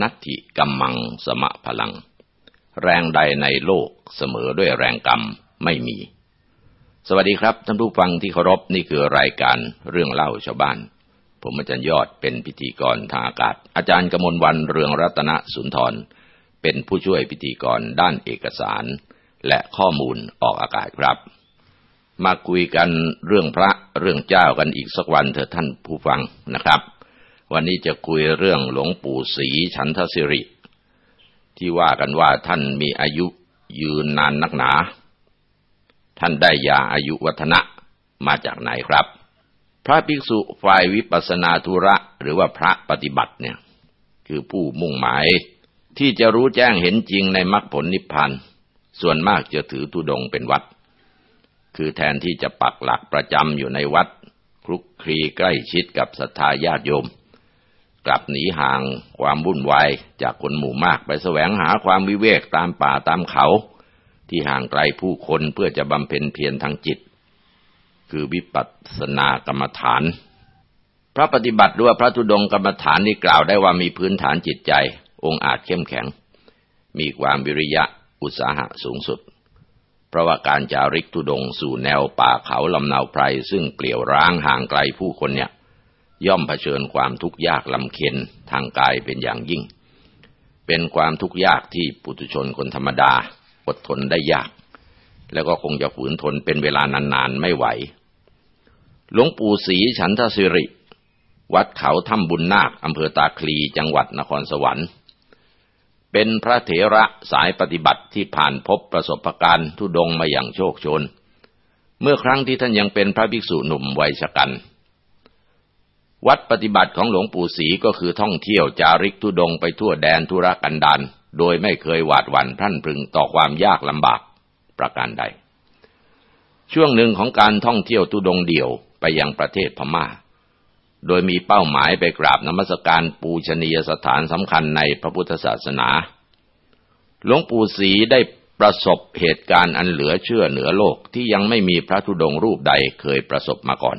นัตถิกัมมังสมะพลัง แรงใดในโลกเสมอด้วยแรงกรรมไม่มี สวัสดีครับท่านผู้ฟังที่เคารพนี่คือรายการเรื่องเล่าชาวบ้าน ผมอาจารย์ยอดเป็นพิธีกรทางอากาศ อาจารย์กมลวันเรืองรัตนสุนทร เป็นผู้ช่วยพิธีกรด้านเอกสาร และข้อมูลออกอากาศครับ มาคุยกันเรื่องพระเรื่องเจ้ากันอีกสักวันเถอะท่านผู้ฟังนะครับ วันนี้จะคุยเรื่องหลวงปู่ศรีฉันทศิริ ที่ว่ากันว่าท่านมีอายุยืนนานนักหนา ท่านได้ยาอายุวัฒนะมาจากไหนครับ พระภิกษุฝ่ายวิปัสนาธุระหรือว่าพระปฏิบัติเนี่ย คือผู้มุ่งหมาย ที่จะรู้แจ้งเห็นจริงในมรรคผลนิพพานส่วนมากจะถือตุดงเป็นวัด คือแทนที่จะปักหลักประจำอยู่ในวัดคลุกคลีใกล้ชิดกับศรัทธาญาติโยม กลับหนีห่างความวุ่นวายจากคนหมู่มากไปแสวงหาความวิเวกตามป่าตามเขา ที่ห่างไกลผู้คนเพื่อจะบำเพ็ญเพียรทางจิต คือวิปัสสนากรรมฐาน พระปฏิบัติด้วยพระธุดงกรรมฐานนี้กล่าวได้ว่ามีพื้นฐานจิตใจ องค์อาจเข้มแข็ง มีความวิริยะอุตสาหะสูงสุด เพราะว่าการจาริกธุดงสู่แนวป่าเขาลำนาวไพรซึ่งเปลี่ยวร้างห่างไกลผู้คนเนี่ย ย่อมเผชิญความทุกข์ยากลำเค็นทางกายเป็นอย่างยิ่ง เป็นความทุกข์ยากที่ปุถุชนคนธรรมดาอดทนได้ยาก แล้วก็คงจะฝืนทนเป็นเวลานานๆไม่ไหว หลวงปู่ศรีฉันทศิริ วัดเขาถ้ำบุญนาคอำเภอตาคลีจังหวัดนครสวรรค์ เป็นพระเถระสายปฏิบัติที่ผ่านพบประสบการณ์ทุดงมาอย่างโชคชน เมื่อครั้งที่ท่านยังเป็นพระภิกษุหนุ่มวัยชกัน วัดปฏิบัติของหลวงปู่ศรีก็คือท่องเที่ยวจาริกทุดงไปทั่วแดนธุรกันดารโดยไม่เคยหวาดหวั่นพรั่นพรึงต่อความยากลำบากประการใด ช่วงหนึ่งของการท่องเที่ยวทุดงเดี่ยวไปยังประเทศพมา่า โดยมีเป้าหมายไปกราบนมัสการปูชนียสถานสำคัญในพระพุทธศาสนา หลวงปู่ศรีได้ประสบเหตุการณ์อันเหลือเชื่อเหนือโลกที่ยังไม่มีพระธุดงรูปใดเคยประสบมาก่อน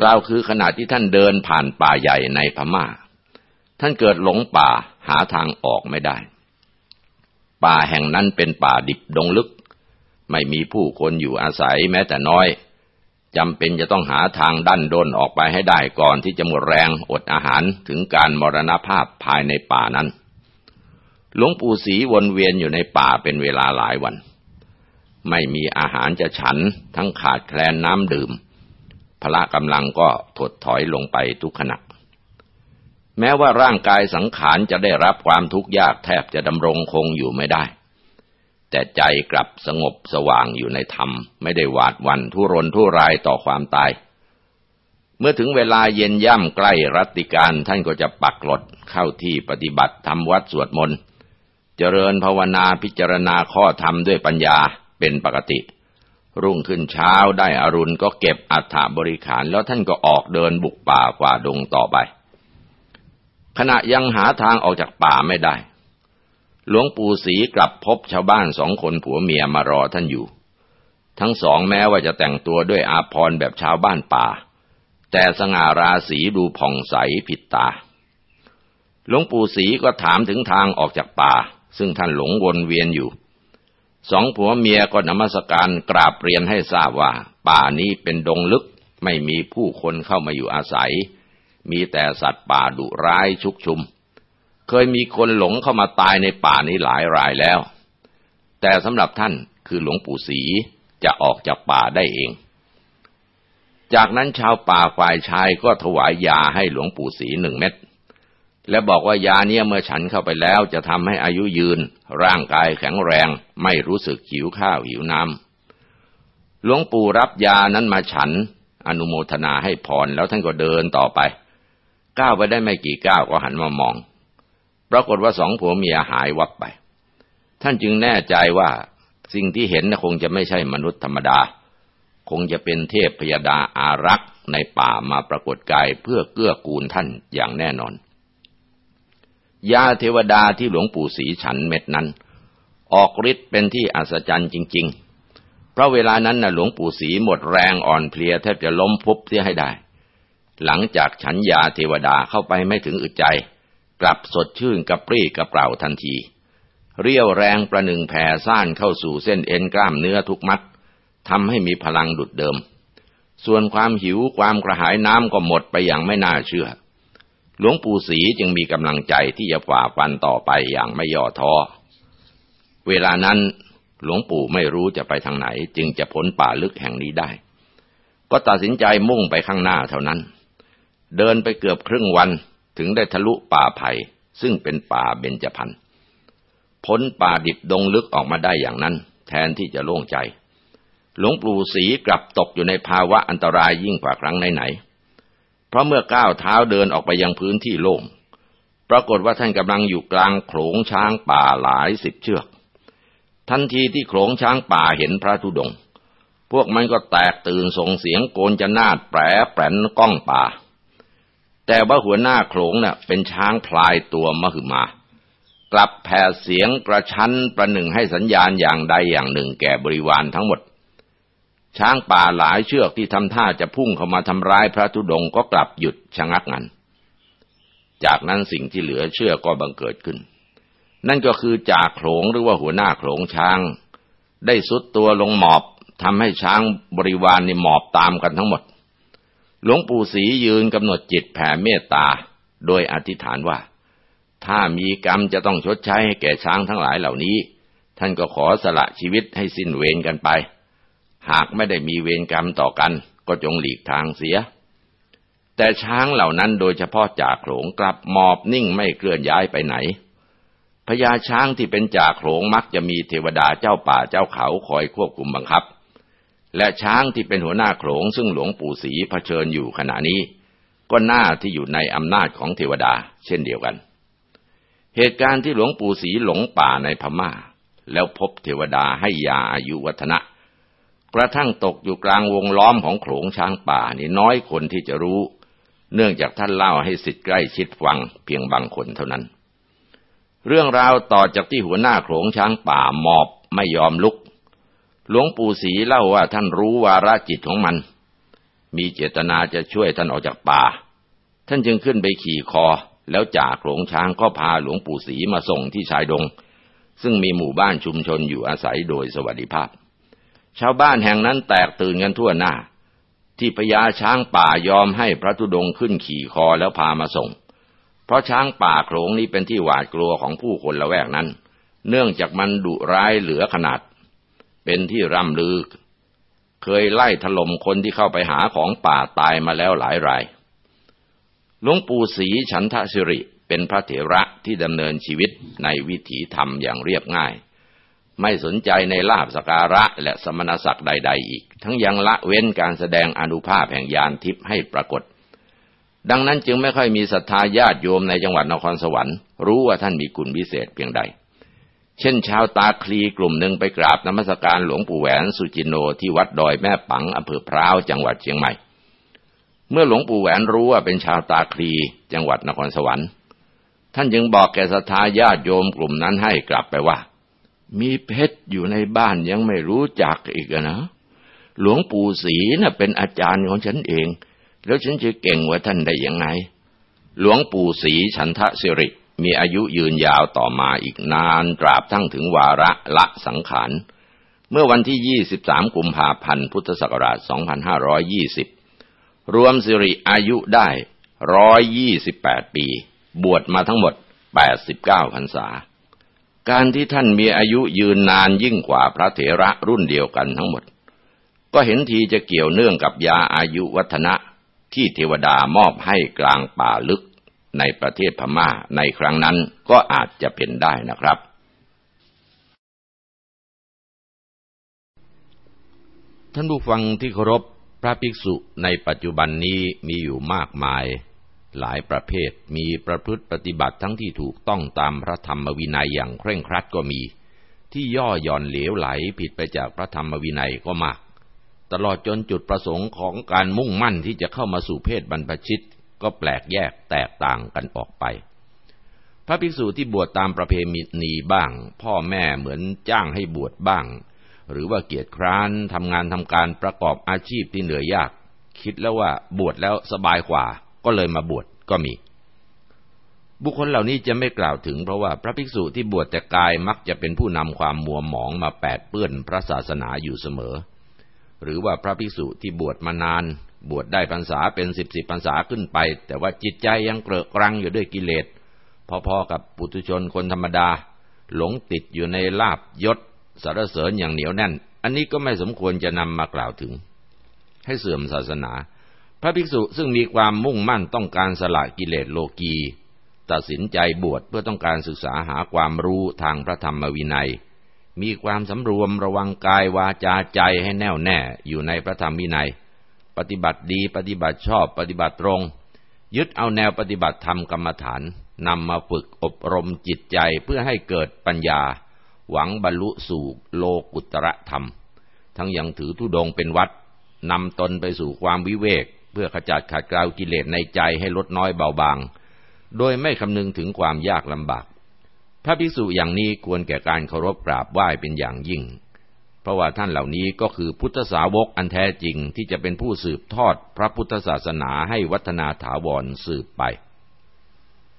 กล่าวคือขณะที่ท่านเดินผ่านป่าใหญ่ในพมา่า ท่านเกิดหลงป่าหาทางออกไม่ได้ ป่าแห่งนั้นเป็นป่าดิบดงลึก ไม่มีผู้คนอยู่อาศัยแม้แต่น้อยจำเป็นจะต้องหาทางดันด้นออกไปให้ได้ก่อนที่จะหมดแรงอดอาหารถึงการมรณภาพภายในป่านั้น หลวงปู่ศรีวนเวียนอยู่ในป่าเป็นเวลาหลายวัน ไม่มีอาหารจะฉันทั้งขาดแคลนน้ำดื่ม พละกำลังก็ถดถอยลงไปทุกขณะ แม้ว่าร่างกายสังขารจะได้รับความทุกข์ยากแทบจะดำรงคงอยู่ไม่ได้ แต่ใจกลับสงบสว่างอยู่ในธรรม ไม่ได้หวาดวันทุรนทุรายต่อความตาย เมื่อถึงเวลาเย็นย่ำใกล้รัติการท่านก็จะปักหลดเข้าที่ปฏิบัติทำวัดสวดมนต์เจริญภาวนาพิจารณาข้อธรรมด้วยปัญญาเป็นปกติ รุ่งขึ้นเช้าได้อรุณก็เก็บอัฐบริขารแล้วท่านก็ออกเดินบุกป่ากว่าดงต่อไป ขณะยังหาทางออกจากป่าไม่ได้ หลวงปู่ศรีกลับพบชาวบ้านสองคนผัวเมียมารอท่านอยู่ ทั้งสองแม้ว่าจะแต่งตัวด้วยอาภรณ์แบบชาวบ้านป่า แต่สง่าราศีดูผ่องใสผิดตา หลวงปู่ศรีก็ถามถึงทางออกจากป่า ซึ่งท่านหลงวนเวียนอยู่ สองผัวเมียก็นมัสการกราบเรียนให้ทราบว่า ป่านี้เป็นดงลึกไม่มีผู้คนเข้ามาอยู่อาศัย มีแต่สัตว์ป่าดุร้ายชุกชุม เคยมีคนหลงเข้ามาตายในป่านี้หลายรายแล้ว แต่สำหรับท่านคือหลวงปู่ศรีจะออกจากป่าได้เอง จากนั้นชาวป่าฝ่ายชายก็ถวายยาให้หลวงปู่ศรีหนึ่งเม็ด และบอกว่ายาเนี้ยเมื่อฉันเข้าไปแล้วจะทำให้อายุยืน ร่างกายแข็งแรง ไม่รู้สึกหิวข้าวหิวน้ำหลวงปู่รับยานั้นมาฉัน อนุโมทนาให้พรแล้วท่านก็เดินต่อไป ก้าวไปได้ไม่กี่ก้าวก็หันมามอง ปรากฏว่าสองผัวเมียหายวับไป ท่านจึงแน่ใจว่าสิ่งที่เห็นคงจะไม่ใช่มนุษย์ธรรมดา คงจะเป็นเทพพยดาอารักษ์ในป่ามาปรากฏกายเพื่อเกื้อกูลท่านอย่างแน่นอน ยาเทวดาที่หลวงปู่ศรีฉันเม็ดนั้น ออกฤทธิ์เป็นที่อัศจรรย์จริง ๆ เพราะเวลานั้นนะหลวงปู่ศรีหมดแรงอ่อนเพลียแทบจะล้มพุบเสียให้ได้ หลังจากฉันยาเทวดาเข้าไปไม่ถึงอึดใจ กลับสดชื่นกระปรี้กระเปร่าทันที เรียวแรงประหนึ่งแผ่ซ่านเข้าสู่เส้นเอ็นกล้ามเนื้อทุกมัดทำให้มีพลังดุดเดิม ส่วนความหิวความกระหายน้ำก็หมดไปอย่างไม่น่าเชื่อ หลวงปู่ศรีจึงมีกำลังใจที่จะฝ่าฟันต่อไปอย่างไม่ย่อท้อ เวลานั้นหลวงปู่ไม่รู้จะไปทางไหน จึงจะพ้นป่าลึกแห่งนี้ได้ ก็ตัดสินใจมุ่งไปข้างหน้าเท่านั้น เดินไปเกือบครึ่งวันถึงได้ทะลุป่าไผ่ซึ่งเป็นป่าเบญจพรรณพ้นป่าดิบดงลึกออกมาได้อย่างนั้น แทนที่จะโล่งใจ หลวงปู่ศรีกลับตกอยู่ในภาวะอันตรายยิ่งกว่าครั้งไหนๆ เพราะเมื่อก้าวเท้าเดินออกไปยังพื้นที่โล่ง ปรากฏว่าท่านกำลังอยู่กลางโขลงช้างป่าหลายสิบเชือก ทันทีที่โขลงช้างป่าเห็นพระธุดง พวกมันก็แตกตื่นส่งเสียงโกนจะนาดแปรแปรนก้องป่า แต่ว่าหัวหน้าโขลงเน่ะเป็นช้างพลายตัวมหึมา กลับแผ่เสียงกระชั้นประหนึ่งให้สัญญาณอย่างใดอย่างหนึ่งแก่บริวารทั้งหมด ช้างป่าหลายเชือกที่ทำท่าจะพุ่งเข้ามาทำร้ายพระธุดงก็กลับหยุดชะงักงัน จากนั้นสิ่งที่เหลือเชื่อก็บังเกิดขึ้น นั่นก็คือจากโขลงหรือว่าหัวหน้าโขลงช้าง ได้สุดตัวลงหมอบทำให้ช้างบริวารนี่หมอบตามกันทั้งหมด หลวงปู่ศรียืนกำหนดจิตแผ่เมตตา โดยอธิษฐานว่า ถ้ามีกรรมจะต้องชดใช้ให้แก่ช้างทั้งหลายเหล่านี้ ท่านก็ขอสละชีวิตให้สิ้นเวรกันไป หากไม่ได้มีเวรกรรมต่อกันก็จงหลีกทางเสีย แต่ช้างเหล่านั้นโดยเฉพาะจ่าโขลงกลับหมอบนิ่งไม่เคลื่อนย้ายไปไหนพญาช้างที่เป็นจ่าโขลงมักจะมีเทวดาเจ้าป่าเจ้าเขาคอยควบคุมบังคับ และช้างที่เป็นหัวหน้าโขลงซึ่งหลวงปู่ศรีเผชิญอยู่ขณะนี้ ก็น่าที่อยู่ในอำนาจของเทวดาเช่นเดียวกัน เหตุการณ์ที่หลวงปู่ศรีหลงป่าในพม่า แล้วพบเทวดาให้ยาอายุวัฒนะ กระทั่งตกอยู่กลางวงล้อมของโขลงช้างป่านี่น้อยคนที่จะรู้ เนื่องจากท่านเล่าให้สิทธิ์ใกล้ชิดฟังเพียงบางคนเท่านั้น เรื่องราวต่อจากที่หัวหน้าโขลงช้างป่าหมอบไม่ยอมลุก หลวงปู่ศรีเล่าว่าท่านรู้วาระจิตของมัน มีเจตนาจะช่วยท่านออกจากป่า ท่านจึงขึ้นไปขี่คอ แล้วจากหลงช้างก็พาหลวงปู่ศรีมาส่งที่ชายดง ซึ่งมีหมู่บ้านชุมชนอยู่อาศัยโดยสวัสดิภาพ ชาวบ้านแห่งนั้นแตกตื่นกันทั่วหน้า ที่พญาช้างป่ายอมให้พระธุดงขึ้นขี่คอแล้วพามาส่ง เพราะช้างป่าโขลงนี้เป็นที่หวาดกลัวของผู้คนละแวกนั้น เนื่องจากมันดุร้ายเหลือขนาด เป็นที่ร่ำลือ เคยไล่ถล่มคนที่เข้าไปหาของป่าตายมาแล้วหลายรายหลวงปู่ศรีฉันทศิริเป็นพระเถระที่ดำเนินชีวิตในวิถีธรรมอย่างเรียบง่าย ไม่สนใจในลาบสการะและสมณศักดิ์ใด ๆ อีก ทั้งยังละเว้นการแสดงอนุภาพแห่งยานทิพย์ให้ปรากฏ ดังนั้นจึงไม่ค่อยมีศรัทธาญาติโยมในจังหวัดนครสวรรค์รู้ว่าท่านมีคุณวิเศษเพียงใด เช่นชาวตาคลีกลุ่มหนึ่งไปกราบนมัสการหลวงปู่แหวนสุจินโนที่วัดดอยแม่ปังอำเภอพร้าวจังหวัดเชียงใหม่ เมื่อหลวงปู่แหวนรู้ว่าเป็นชาวตาคลีจังหวัดนครสวรรค์ ท่านจึงบอกแก่ศรัทธาญาติโยมกลุ่มนั้นให้กลับไปว่า มีเพชรอยู่ในบ้านยังไม่รู้จักอีกนะ หลวงปู่ศรีน่ะเป็นอาจารย์ของฉันเอง แล้วฉันจะเก่งกว่าท่านได้ยังไง หลวงปู่ศรีฉันทะสิริ มีอายุยืนยาวต่อมาอีกนานตราบทั้งถึงวาระละสังขาร เมื่อวันที่ 23 กุมภาพันธ์ พุทธศักราช 2520 รวมสิริอายุได้ 128 ปี บวชมาทั้งหมด 89พรรษา การที่ท่านมีอายุยืนนานยิ่งกว่าพระเถระรุ่นเดียวกันทั้งหมด ก็เห็นทีจะเกี่ยวเนื่องกับยาอายุวัฒนะที่เทวดามอบให้กลางป่าลึกในประเทศพม่าในครั้งนั้นก็อาจจะเป็นได้นะครับ ท่านผู้ฟังที่เคารพพระภิกษุในปัจจุบันนี้มีอยู่มากมาย หลายประเภทมีประพฤติปฏิบัติทั้งที่ถูกต้องตามพระธรรมวินัยอย่างเคร่งครัดก็มี ที่ย่อหย่อนเหลวไหลผิดไปจากพระธรรมวินัยก็มาก ตลอดจนจุดประสงค์ของการมุ่งมั่นที่จะเข้ามาสู่เพศบรรพชิต ก็แปลกแยกแตกต่างกันออกไป พระภิกษุที่บวชตามประเพณีบ้าง พ่อแม่เหมือนจ้างให้บวชบ้าง หรือว่าเกียรติคร้านทำงานทำการประกอบอาชีพที่เหนื่อยยาก คิดแล้วว่าบวชแล้วสบายกว่า ก็เลยมาบวชก็มี บุคคลเหล่านี้จะไม่กล่าวถึงเพราะว่าพระภิกษุที่บวชแต่กายมักจะเป็นผู้นำความมัวหมองมาแปดเปื้อนพระศาสนาอยู่เสมอ หรือว่าพระภิกษุที่บวชมานาน บวชได้พรรษาเป็นสิบสิบพรรษาขึ้นไป แต่ว่าจิตใจยังเกลอะกรังอยู่ด้วยกิเลสพอๆกับปุถุชนคนธรรมดา หลงติดอยู่ในลาบยศสารเสริญอย่างเหนียวแน่น อันนี้ก็ไม่สมควรจะนำมากล่าวถึง ให้เสื่อมศาสนา พระภิกษุซึ่งมีความมุ่งมั่นต้องการสละกิเลสโลกีตัดสินใจบวชเพื่อต้องการศึกษาหาความรู้ทางพระธรรมวินัย มีความสำรวมระวังกายวาจาใจให้แน่วแน่อยู่ในพระธรรมวินัย ปฏิบัติดีปฏิบัติชอบปฏิบัติตรง ยึดเอาแนวปฏิบัติธรรมกรรมฐานนำมาฝึกอบรมจิตใจเพื่อให้เกิดปัญญา หวังบรรลุสู่โลกุตระธรรม ทั้งยังถือธุดงเป็นวัดนำตนไปสู่ความวิเวก เพื่อขจัดขัดเกลากิเลสในใจให้ลดน้อยเบาบาง โดยไม่คำนึงถึงความยากลำบาก พระภิกษุอย่างนี้ควรแก่การเคารพกราบไหว้เป็นอย่างยิ่ง เพราะว่าท่านเหล่านี้ก็คือพุทธสาวกอันแท้จริงที่จะเป็นผู้สืบทอดพระพุทธศาสนาให้วัฒนาถาวรสืบไป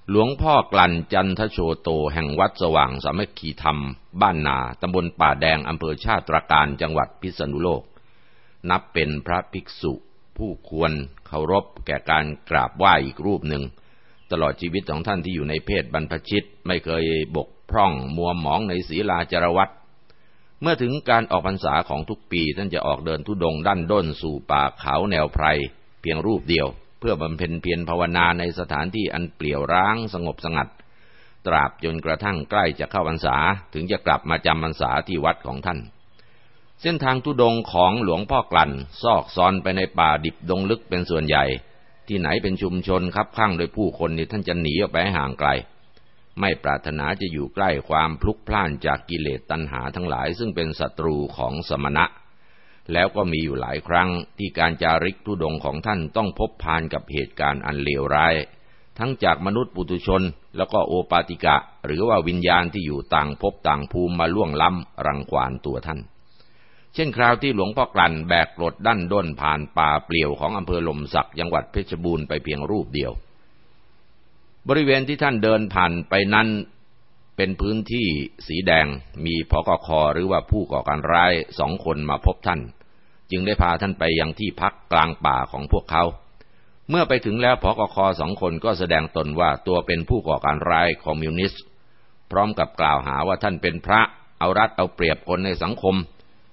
หลวงพ่อกลั่นจันทโชโตแห่งวัดสว่างสามัคคีธรรม บ้านนาตำบลป่าแดงอำเภอชาติตรการจังหวัดพิษณุโลก นับเป็นพระภิกษุ ผู้ควรเคารพแก่การกราบไหว้อีกรูปหนึ่ง ตลอดชีวิตของท่านที่อยู่ในเพศบรรพชิตไม่เคยบกพร่องมัวหมองในศีลาจารวัตเมื่อถึงการออกพรรษาของทุกปีท่านจะออกเดินทุดงด้านด้นสู่ป่าเขาแนวไพร เพียงรูปเดียว เพื่อบำเพ็ญเพียรภาวนาในสถานที่อันเปลี่ยวร้างสงบสงัด ตราบจนกระทั่งใกล้จะเข้าพรรษาถึงจะกลับมาจำพรรษาที่วัดของท่าน เส้นทางทุดงของหลวงพ่อกลั่น ซอกซอนไปในป่าดิบดงลึกเป็นส่วนใหญ่ ที่ไหนเป็นชุมชนคับข้างโดยผู้คนนี่ท่านจะหนีออกไปห่างไกล ไม่ปรารถนาจะอยู่ใกล้ความพลุกพล่านจากกิเลสตัณหาทั้งหลาย ซึ่งเป็นศัตรูของสมณะ แล้วก็มีอยู่หลายครั้งที่การจาริกทุดงของท่านต้องพบพานกับเหตุการณ์อันเลวร้าย ทั้งจากมนุษย์ปุถุชน แล้วก็โอปาติกะ หรือว่าวิญญาณที่อยู่ต่างพบต่างภูมิมาล่วงล้ำรังควานตัวท่าน เช่นคราวที่หลวงพ่อกลั่นแบกรถดั้นด้นผ่านป่าเปลี่ยวของอำเภอลมสักจังหวัดเพชรบูรณ์ไปเพียงรูปเดียว บริเวณที่ท่านเดินผ่านไปนั้นเป็นพื้นที่สีแดงมีพกคหรือว่าผู้ก่อการร้ายสองคนมาพบท่าน จึงได้พาท่านไปยังที่พักกลางป่าของพวกเขา เมื่อไปถึงแล้วพกคสองคนก็แสดงตนว่าตัวเป็นผู้ก่อการร้ายคอมมิวนิสต์ พร้อมกับกล่าวหาว่าท่านเป็นพระเอารัดเอาเปรียบคนในสังคม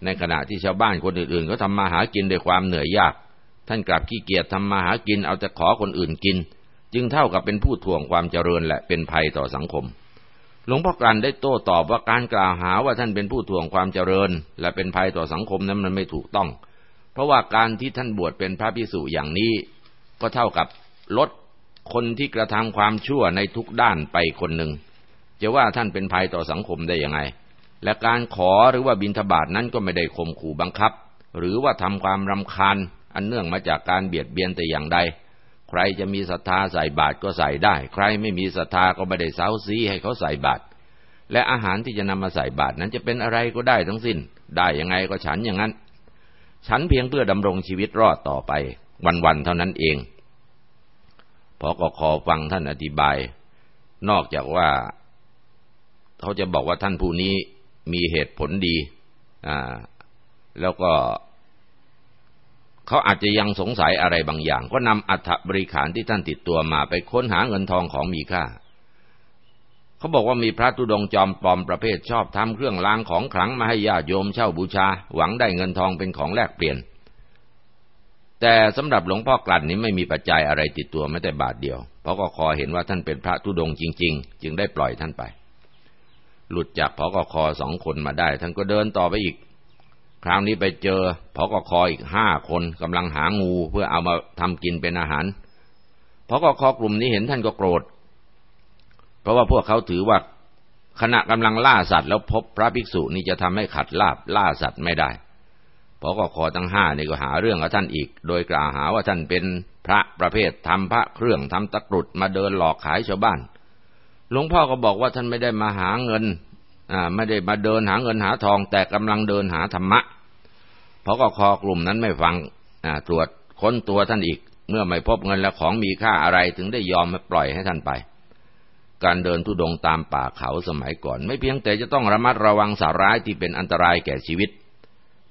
ในขณะที่ชาวบ้านคนอื่นๆเขาทำมาหากินด้วยความเหนื่อยยาก ท่านกลับขี้เกียจทำมาหากินเอาแต่ขอคนอื่นกิน จึงเท่ากับเป็นผู้ถ่วงความเจริญและเป็นภัยต่อสังคม หลวงพ่อกลันได้โต้ตอบว่าการกล่าวหาว่าท่านเป็นผู้ถ่วงความเจริญ และเป็นภัยต่อสังคมนั้นมันไม่ถูกต้อง เพราะว่าการที่ท่านบวชเป็นพระพิสุอย่างนี้ ก็เท่ากับลดคนที่กระทำความชั่วในทุกด้านไปคนหนึ่งจะว่าท่านเป็นภัยต่อสังคมได้ยังไง และการขอหรือว่าบินทบาทนั้นก็ไม่ได้ข่มขู่บังคับ หรือว่าทำความรำคาญ อันเนื่องมาจากการเบียดเบียนแต่อย่างใด ใครจะมีศรัทธาใส่บาตรก็ใส่ได้ ใครไม่มีศรัทธาก็ไม่ได้เซาซีให้เขาใส่บาตรและอาหารที่จะนำมาใส่บาตรนั้นจะเป็นอะไรก็ได้ทั้งสิ้น ได้ยังไงก็ฉันอย่างนั้น ฉันเพียงเพื่อดำรงชีวิตรอดต่อไป วันๆเท่านั้นเองพอกขอฟังท่านอธิบาย นอกจากว่า เขาจะบอกว่าท่านผู้นี้ มีเหตุผลดีอ่าแล้วก็เขาอาจจะยังสงสัยอะไรบางอย่าง ก็นำอัฐบริขารที่ท่านติดตัวมาไปค้นหาเงินทองของมีค่าเขาบอกว่ามีพระธุดงจอมปลอมประเภทชอบทำเครื่องรางของขลังมาให้ญาติโยมเช่าบูชา หวังได้เงินทองเป็นของแลกเปลี่ยน แต่สำหรับหลวงพ่อกลั่นนี้ไม่มีปัจจัยอะไรติดตัวแม้แต่บาทเดียว เพราะก็คอเห็นว่าท่านเป็นพระธุดงจริง ๆ จึงได้ปล่อยท่านไป หลุดจากพอกคอสองคนมาได้ ท่านก็เดินต่อไปอีก คราวนี้ไปเจอพอกคออีกห้าคนกำลังหางูเพื่อเอามาทำกินเป็นอาหารพอกคอกลุ่มนี้เห็นท่านก็โกรธ เพราะว่าพวกเขาถือว่าขณะกำลังล่าสัตว์แล้วพบพระภิกษุนี่จะทำให้ขัดลาบล่าสัตว์ไม่ได้พอกคอทั้งห้านี่ก็หาเรื่องกับท่านอีก โดยกล่าวหาว่าท่านเป็นพระประเภททำพระเครื่องทำตะกรุดมาเดินหลอกขายชาวบ้าน หลวงพ่อก็บอกว่าท่านไม่ได้มาหาเงินอ่าไม่ได้มาเดินหาเงินหาทอง แต่กำลังเดินหาธรรมะเพราะก็คอกลุ่มนั้นไม่ฟังอ่าตรวจค้นตัวท่านอีก เมื่อไม่พบเงินและของมีค่าอะไรถึงได้ยอมมาปล่อยให้ท่านไป การเดินทุดงตามป่าเขาสมัยก่อน ไม่เพียงแต่จะต้องระมัดระวังสาร้ายที่เป็นอันตรายแก่ชีวิต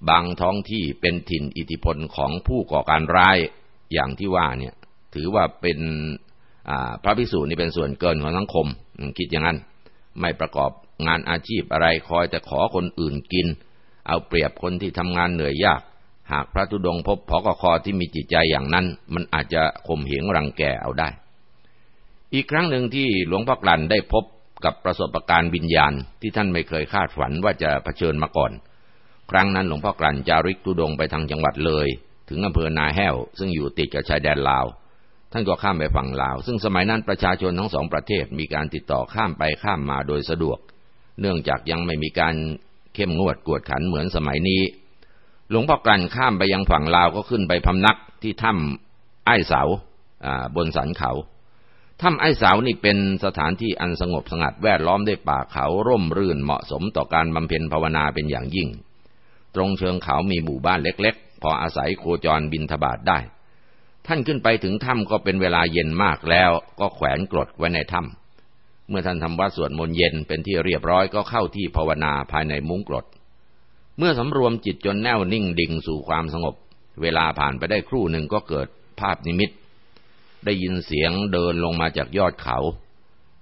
บางท้องที่เป็นถิ่นอิทธิพลของผู้ก่อการร้ายอย่างที่ว่าเนี่ย ถือว่าเป็นพระภิกษุนี่เป็นส่วนเกินของสังคม คิดอย่างนั้น ไม่ประกอบงานอาชีพอะไรคอยแต่ขอคนอื่นกิน เอาเปรียบคนที่ทำงานเหนื่อยยาก หากพระธุดงพบพอกคอที่มีจิตใจอย่างนั้น มันอาจจะข่มเหงรังแกเอาได้ อีกครั้งหนึ่งที่หลวงพ่อกลั่นได้พบกับประสบการณ์วิญญาณที่ท่านไม่เคยคาดฝันว่าจะะเผชิญมาก่อน ครั้งนั้นหลวงพ่อกลั่นจาริกธุดงไปทางจังหวัดเลย ถึงอำเภอนาแห้ว ซึ่งอยู่ติดกับชายแดนลาว ท่านก็ข้ามไปฝั่งลาว ซึ่งสมัยนั้นประชาชนทั้งสองประเทศมีการติดต่อข้ามไปข้ามมาโดยสะดวก เนื่องจากยังไม่มีการเข้มงวดกวดขันเหมือนสมัยนี้ หลวงพ่อกลั่นข้ามไปยังฝั่งลาวก็ขึ้นไปพำนักที่ถ้ำไอ้เสาบนสันเขา ถ้ำไอ้เสานี่เป็นสถานที่อันสงบสงัดแวดล้อมด้วยป่าเขาร่มรื่นเหมาะสมต่อการบำเพ็ญภาวนาเป็นอย่างยิ่ง ตรงเชิงเขามีหมู่บ้านเล็กๆ พออาศัยโคจรบินทบาทได้ ท่านขึ้นไปถึงถ้ำก็เป็นเวลาเย็นมากแล้ว ก็แขวนกรดไว้ในถ้ำเมื่อท่านทำวัดสวดมนต์เย็นเป็นที่เรียบร้อยก็เข้าที่ภาวนาภายในมุ้งกรด เมื่อสำรวมจิตจนแน่วนิ่งดิ่งสู่ความสงบ เวลาผ่านไปได้ครู่หนึ่งก็เกิดภาพนิมิต ได้ยินเสียงเดินลงมาจากยอดเขา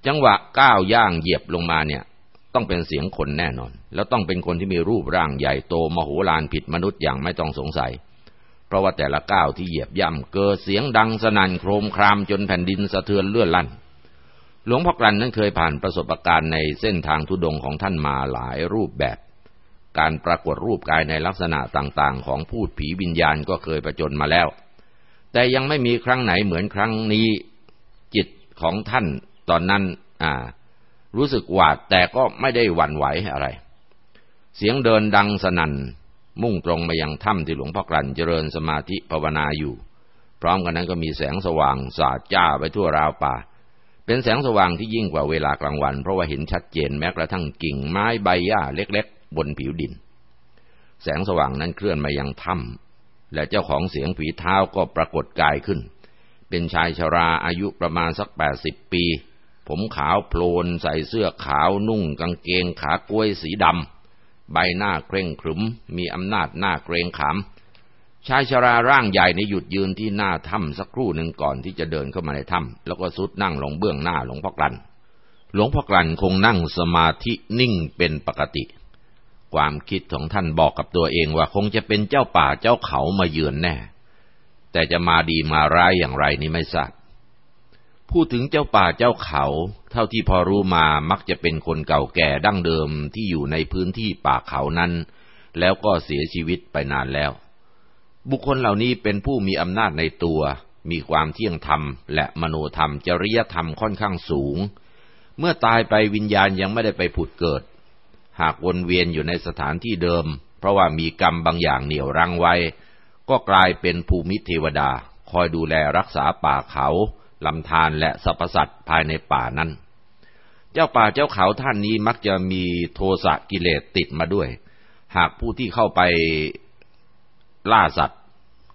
จังหวะก้าวย่างเหยียบลงมาเนี่ย ต้องเป็นเสียงคนแน่นอน แล้วต้องเป็นคนที่มีรูปร่างใหญ่โตมโหฬารผิดมนุษย์อย่างไม่ต้องสงสัย เพราะว่าแต่ละก้าวที่เหยียบย่ำเกิดเสียงดังสนั่นโครมครามจนแผ่นดินสะเทือนเลื่อนลั่น หลวงพ่อกลันนั้นเคยผ่านประสบการณ์ในเส้นทางทุดงของท่านมาหลายรูปแบบ การปรากฏรูปกายในลักษณะต่างๆ ของพูดผีวิญญาณก็เคยประจนมาแล้ว แต่ยังไม่มีครั้งไหนเหมือนครั้งนี้จิตของท่านตอนนั้น อ่า รู้สึกหวาดแต่ก็ไม่ได้หวั่นไหวอะไร เสียงเดินดังสนั่น มุ่งตรงมายังถ้ำที่หลวงพ่อกลั่นเจริญสมาธิภาวนาอยู่ พร้อมกันนั้นก็มีแสงสว่างสาดจ้าไปทั่วราวป่า เป็นแสงสว่างที่ยิ่งกว่าเวลากลางวัน เพราะว่าเห็นชัดเจนแม้กระทั่งกิ่งไม้ใบหญ้าเล็ก ๆ บนผิวดิน แสงสว่างนั้นเคลื่อนมายังถ้ำและเจ้าของเสียงผีเท้าก็ปรากฏกายขึ้น เป็นชายชราอายุประมาณสักแปดสิบปี ผมขาวโพลนใส่เสื้อขาวนุ่งกางเกงขากล้วยสีดำ ใบหน้าเคร่งขรึม มีอำนาจหน้าเกรงขาม ชายชราร่างใหญ่ในหยุดยืนที่หน้าถ้ำสักครู่หนึ่งก่อนที่จะเดินเข้ามาในถ้ำแล้วก็สุดนั่งลงเบื้องหน้าหลวงพ่อกลันหลวงพ่อกลันคงนั่งสมาธินิ่งเป็นปกติ ความคิดของท่านบอกกับตัวเองว่าคงจะเป็นเจ้าป่าเจ้าเขามาเยือนแน่ แต่จะมาดีมาร้ายอย่างไรนี่ไม่ทราบ พูดถึงเจ้าป่าเจ้าเขา เท่าที่พอรู้มามักจะเป็นคนเก่าแก่ดั้งเดิมที่อยู่ในพื้นที่ป่าเขานั้น แล้วก็เสียชีวิตไปนานแล้ว บุคคลเหล่านี้เป็นผู้มีอำนาจในตัว มีความเที่ยงธรรม และมโนธรรมจริยธรรมค่อนข้างสูง เมื่อตายไปวิญญาณยังไม่ได้ไปผุดเกิด หากวนเวียนอยู่ในสถานที่เดิม เพราะว่ามีกรรมบางอย่างเหนี่ยวรั้งไว้ ก็กลายเป็นภูมิเทวดา คอยดูแลรักษาป่าเขา ลำธารและสรรพสัตว์ภายในป่านั้น เจ้าป่าเจ้าเขาท่านนี้มักจะมีโทสะกิเลสติดมาด้วย หากผู้ที่เข้าไปล่าสัตว์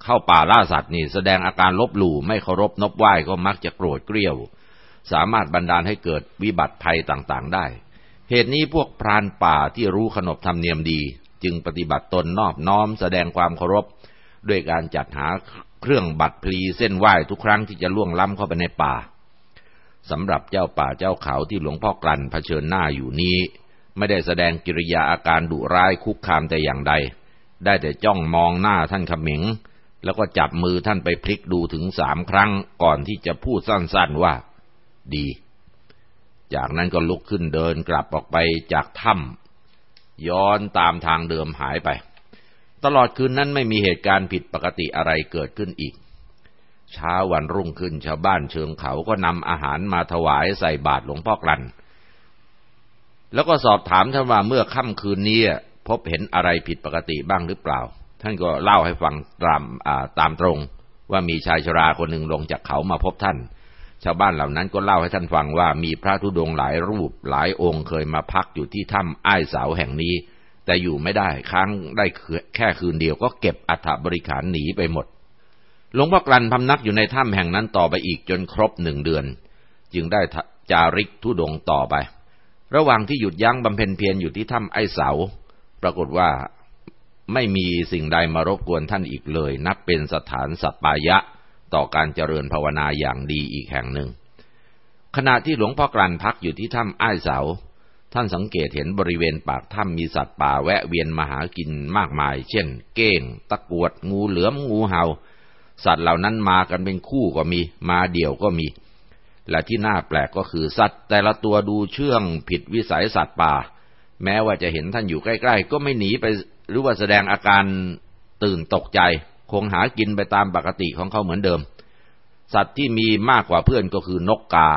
เข้าป่าล่าสัตว์นี่แสดงอาการลบหลู่ไม่เคารพนบไหว้ก็มักจะโกรธเกรี้ยว สามารถบันดาลให้เกิดวิบัติภัยต่างๆ ได้ เหตุนี้พวกพรานป่าที่รู้ขนบธรรมเนียมดี จึงปฏิบัติตนนอบน้อมแสดงความเคารพด้วยการจัดหา เครื่องบัตรพลีเส้นไหว้ทุกครั้งที่จะล่วงล้ำเข้าไปในป่าสำหรับเจ้าป่าเจ้าเขาที่หลวงพ่อกลั่นเผชิญหน้าอยู่นี้ ไม่ได้แสดงกิริยาอาการดุร้ายคุกคามแต่อย่างใด ได้แต่จ้องมองหน้าท่านขมิง แล้วก็จับมือท่านไปพลิกดูถึงสามครั้งก่อนที่จะพูดสั้นๆว่า ดี จากนั้นก็ลุกขึ้นเดินกลับออกไปจากถ้ำย้อนตามทางเดิมหายไป ตลอดคืนนั้นไม่มีเหตุการณ์ผิดปกติอะไรเกิดขึ้นอีก เช้าวันรุ่งขึ้นชาวบ้านเชิงเขาก็นำอาหารมาถวายใส่บาตรหลวงพ่อกลัน แล้วก็สอบถามท่านว่าเมื่อค่ำคืนนี้พบเห็นอะไรผิดปกติบ้างหรือเปล่า ท่านก็เล่าให้ฟังตามตามตรง ว่ามีชายชราคนหนึ่งลงจากเขามาพบท่าน ชาวบ้านเหล่านั้นก็เล่าให้ท่านฟังว่ามีพระธุดงหลายรูปหลายองค์เคยมาพักอยู่ที่ถ้ำอ้ายเสาแห่งนี้ แต่อยู่ไม่ได้ค้างได้แค่คืนเดียวก็เก็บอัฐบริขารหนีไปหมด หลวงพ่อกลันพำนักอยู่ในถ้ำแห่งนั้นต่อไปอีกจนครบหนึ่งเดือน จึงได้จาริกทุดงต่อไป ระหว่างที่หยุดยั้งบำเพ็ญเพียรอยู่ที่ถ้ำไอเสา ปรากฏว่าไม่มีสิ่งใดมารบกวนท่านอีกเลย นับเป็นสถานสัปปายะต่อการเจริญภาวนาอย่างดีอีกแห่งหนึ่ง ขณะที่หลวงพ่อกลั่นพักอยู่ที่ถ้ำไอ้เสา ท่านสังเกตเห็นบริเวณปากถ้ำมีสัตว์ป่าแวะเวียนมาหากินมากมาย เช่น เก้ง ตะกวด งูเหลือม งูเหา่า สัตว์เหล่านั้นมากันเป็นคู่ก็มี มาเดี่ยวก็มี และที่น่าแปลกก็คือสัตว์ แต่ละตัวดูเชื่องผิดวิสัยสัตว์ป่า แม้ว่าจะเห็นท่านอยู่ใกล้ ๆ ก็ไม่หนีไปหรือว่าแสดงอาการตื่นตกใจ คงหากินไปตามปกติของเขาเหมือนเดิม สัตว์ที่มีมากกว่าเพื่อนก็คือนกกา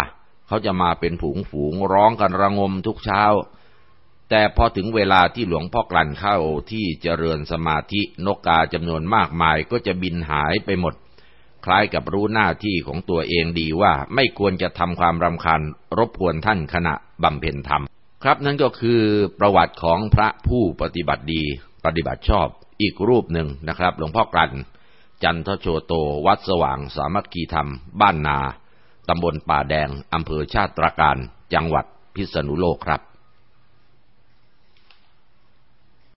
เขาจะมาเป็นฝูงฝูงร้องกันระงมทุกเช้า แต่พอถึงเวลาที่หลวงพ่อกลั่นเข้าที่เจริญสมาธินกกาจำนวนมากมายก็จะบินหายไปหมด คล้ายกับรู้หน้าที่ของตัวเองดีว่าไม่ควรจะทำความรำคาญรบกวนท่านขณะบำเพ็ญธรรม ครับนั่นก็คือประวัติของพระผู้ปฏิบัติดี ปฏิบัติชอบอีกรูปหนึ่งนะครับ หลวงพ่อกลั่นจันทโชโต วัดสว่างสามัคคีธรรม บ้านนา ตำบลป่าแดงอำเภอชาติตรการ จังหวัดพิษณุโลกครับ